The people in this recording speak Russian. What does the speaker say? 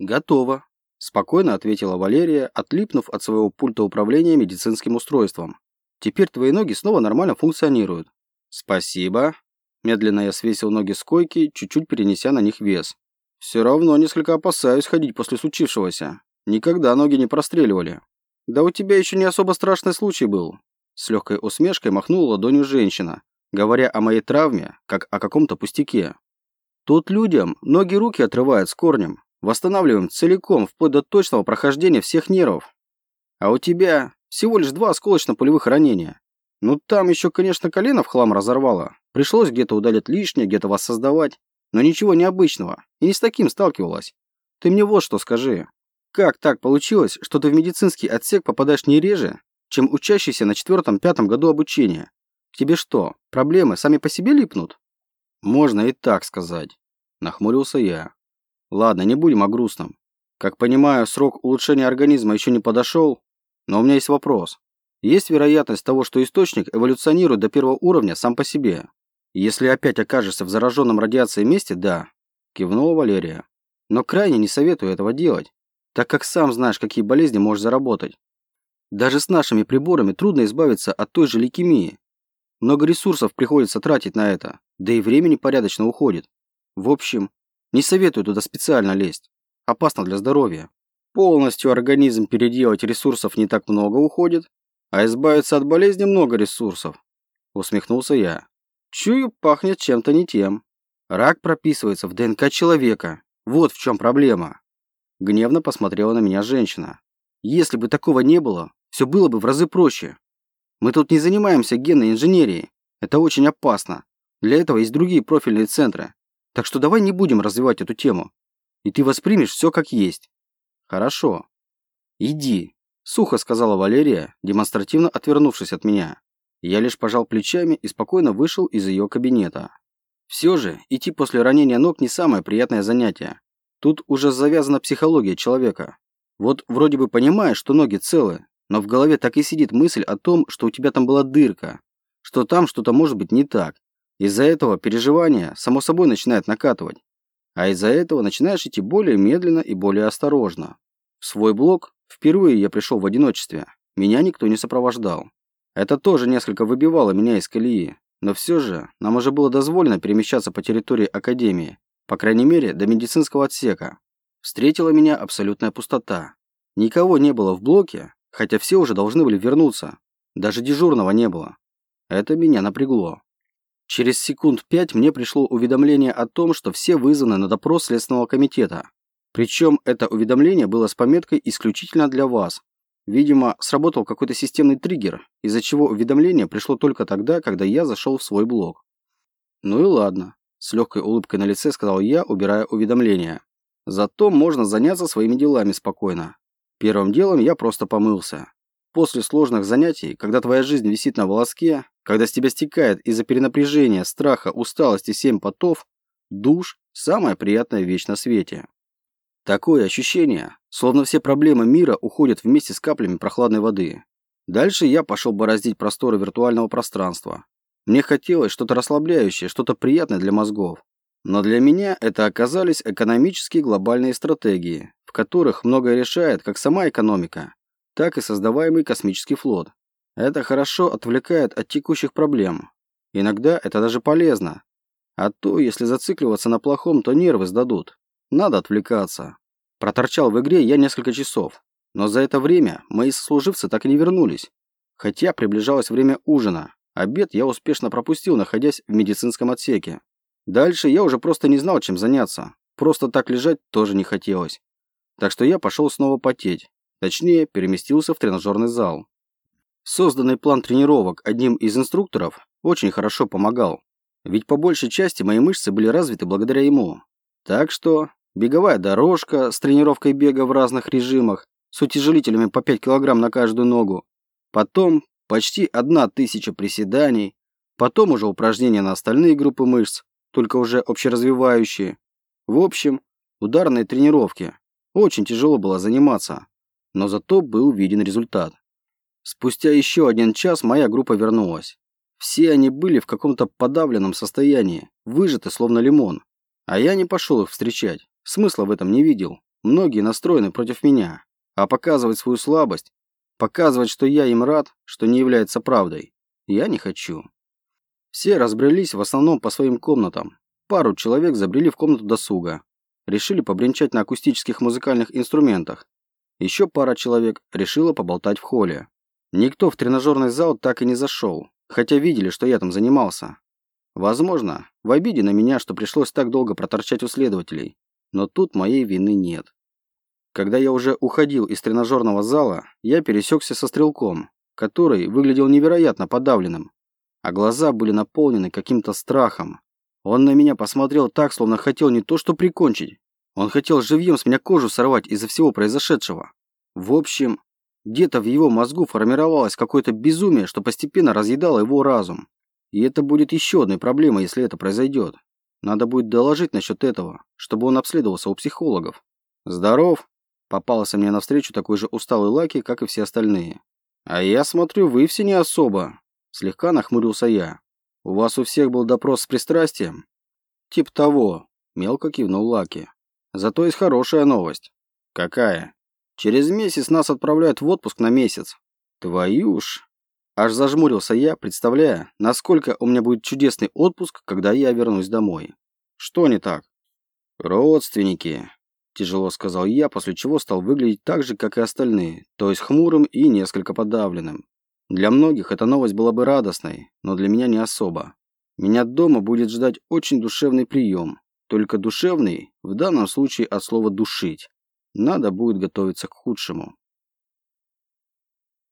Готово. Спокойно ответила Валерия, отлипнув от своего пульта управления медицинским устройством. Теперь твои ноги снова нормально функционируют. Спасибо. Медленно я свесил ноги с койки, чуть-чуть перенеся на них вес. Все равно несколько опасаюсь ходить после случившегося. Никогда ноги не простреливали. Да у тебя еще не особо страшный случай был. С легкой усмешкой махнула ладонью женщина, говоря о моей травме, как о каком-то пустяке. Тут людям ноги-руки отрывают с корнем, восстанавливаем целиком, вплоть до точного прохождения всех нервов. А у тебя всего лишь два осколочно-пулевых ранения. Ну там еще, конечно, колено в хлам разорвало. Пришлось где-то удалить лишнее, где-то воссоздавать. Но ничего необычного. И не с таким сталкивалась. Ты мне вот что скажи. Как так получилось, что ты в медицинский отсек попадаешь не реже, чем учащийся на четвертом-пятом году обучения? К тебе что, проблемы сами по себе липнут? Можно и так сказать. Нахмурился я. Ладно, не будем о грустном. Как понимаю, срок улучшения организма еще не подошел, но у меня есть вопрос. Есть вероятность того, что источник эволюционирует до первого уровня сам по себе? Если опять окажешься в зараженном радиацией месте, да, кивнула Валерия. Но крайне не советую этого делать, так как сам знаешь, какие болезни можешь заработать. Даже с нашими приборами трудно избавиться от той же лейкемии. Много ресурсов приходится тратить на это, да и времени порядочно уходит. В общем, не советую туда специально лезть. Опасно для здоровья. Полностью организм переделать ресурсов не так много уходит, а избавиться от болезни много ресурсов. Усмехнулся я. Чую, пахнет чем-то не тем. Рак прописывается в ДНК человека. Вот в чем проблема. Гневно посмотрела на меня женщина. Если бы такого не было, все было бы в разы проще. Мы тут не занимаемся генной инженерией. Это очень опасно. Для этого есть другие профильные центры. Так что давай не будем развивать эту тему. И ты воспримешь все как есть. Хорошо. Иди, сухо сказала Валерия, демонстративно отвернувшись от меня. Я лишь пожал плечами и спокойно вышел из ее кабинета. Все же, идти после ранения ног не самое приятное занятие. Тут уже завязана психология человека. Вот вроде бы понимаешь, что ноги целы, но в голове так и сидит мысль о том, что у тебя там была дырка, что там что-то может быть не так. Из-за этого переживания само собой начинает накатывать. А из-за этого начинаешь идти более медленно и более осторожно. В свой блок впервые я пришел в одиночестве. Меня никто не сопровождал. Это тоже несколько выбивало меня из колеи. Но все же нам уже было дозволено перемещаться по территории Академии, по крайней мере, до медицинского отсека. Встретила меня абсолютная пустота. Никого не было в блоке, хотя все уже должны были вернуться. Даже дежурного не было. Это меня напрягло. Через секунд пять мне пришло уведомление о том, что все вызваны на допрос Следственного комитета. Причем это уведомление было с пометкой исключительно для вас, Видимо, сработал какой-то системный триггер, из-за чего уведомление пришло только тогда, когда я зашел в свой блог. Ну и ладно, с легкой улыбкой на лице сказал я, убирая уведомление. Зато можно заняться своими делами спокойно. Первым делом я просто помылся. После сложных занятий, когда твоя жизнь висит на волоске, когда с тебя стекает из-за перенапряжения, страха, усталости семь потов, душ – самая приятная вещь на свете. Такое ощущение, словно все проблемы мира уходят вместе с каплями прохладной воды. Дальше я пошел бороздить просторы виртуального пространства. Мне хотелось что-то расслабляющее, что-то приятное для мозгов. Но для меня это оказались экономические глобальные стратегии, в которых многое решает как сама экономика, так и создаваемый космический флот. Это хорошо отвлекает от текущих проблем. Иногда это даже полезно. А то, если зацикливаться на плохом, то нервы сдадут. Надо отвлекаться. Проторчал в игре я несколько часов, но за это время мои сослуживцы так и не вернулись. Хотя приближалось время ужина. Обед я успешно пропустил, находясь в медицинском отсеке. Дальше я уже просто не знал, чем заняться. Просто так лежать тоже не хотелось. Так что я пошел снова потеть. Точнее, переместился в тренажерный зал. Созданный план тренировок одним из инструкторов очень хорошо помогал. Ведь по большей части мои мышцы были развиты благодаря ему. Так что беговая дорожка с тренировкой бега в разных режимах, с утяжелителями по 5 килограмм на каждую ногу, потом почти одна тысяча приседаний, потом уже упражнения на остальные группы мышц, только уже общеразвивающие. В общем, ударные тренировки. Очень тяжело было заниматься, но зато был виден результат. Спустя еще один час моя группа вернулась. Все они были в каком-то подавленном состоянии, выжаты словно лимон. А я не пошел их встречать. Смысла в этом не видел. многие настроены против меня, а показывать свою слабость, показывать, что я им рад, что не является правдой, я не хочу. Все разбрелись в основном по своим комнатам. Пару человек забрели в комнату досуга. Решили побренчать на акустических музыкальных инструментах. Еще пара человек решила поболтать в холле. Никто в тренажерный зал так и не зашел, хотя видели, что я там занимался. Возможно, в обиде на меня, что пришлось так долго проторчать у следователей, но тут моей вины нет. Когда я уже уходил из тренажерного зала, я пересекся со стрелком, который выглядел невероятно подавленным, а глаза были наполнены каким-то страхом. Он на меня посмотрел так, словно хотел не то что прикончить, он хотел живьем с меня кожу сорвать из-за всего произошедшего. В общем, где-то в его мозгу формировалось какое-то безумие, что постепенно разъедало его разум. И это будет еще одной проблемой, если это произойдет. Надо будет доложить насчет этого, чтобы он обследовался у психологов. Здоров. Попался мне навстречу такой же усталый Лаки, как и все остальные. А я смотрю, вы все не особо. Слегка нахмурился я. У вас у всех был допрос с пристрастием? Тип того. Мелко кивнул Лаки. Зато есть хорошая новость. Какая? Через месяц нас отправляют в отпуск на месяц. Твою ж. Аж зажмурился я, представляя, насколько у меня будет чудесный отпуск, когда я вернусь домой. Что не так? Родственники. Тяжело сказал я, после чего стал выглядеть так же, как и остальные, то есть хмурым и несколько подавленным. Для многих эта новость была бы радостной, но для меня не особо. Меня дома будет ждать очень душевный прием, только душевный, в данном случае от слова «душить». Надо будет готовиться к худшему.